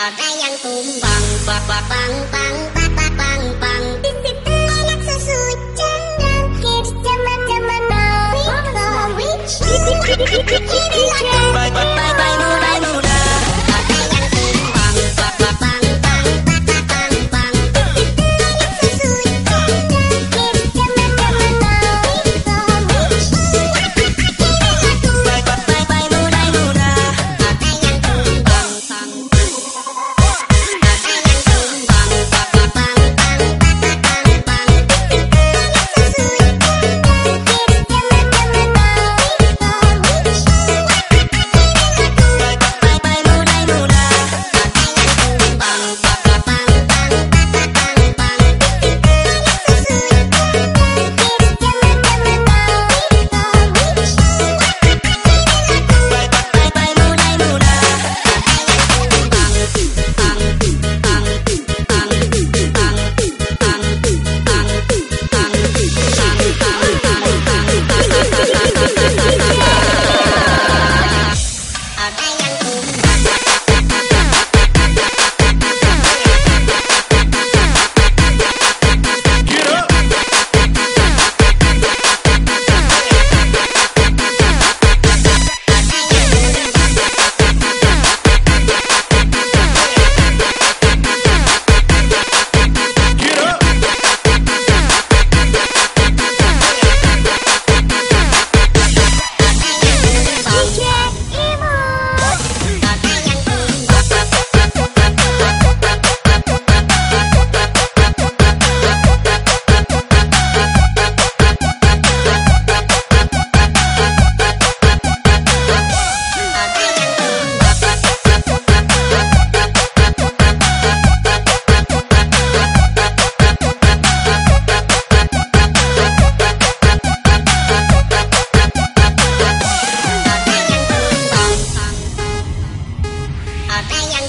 អត់តែយ៉ាងទុំបងបបបងបងបបបងបងពីពីតែលក្ខសួចចាំដល់គេចាំចាំមកមកវិញវិវិវិវិវិវិវិវិវិវិវិវិវិវិ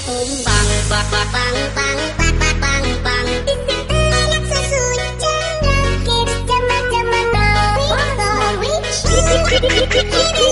bung bung bung bung bung bung bung, bang anak susu cendol kids jema jema no witch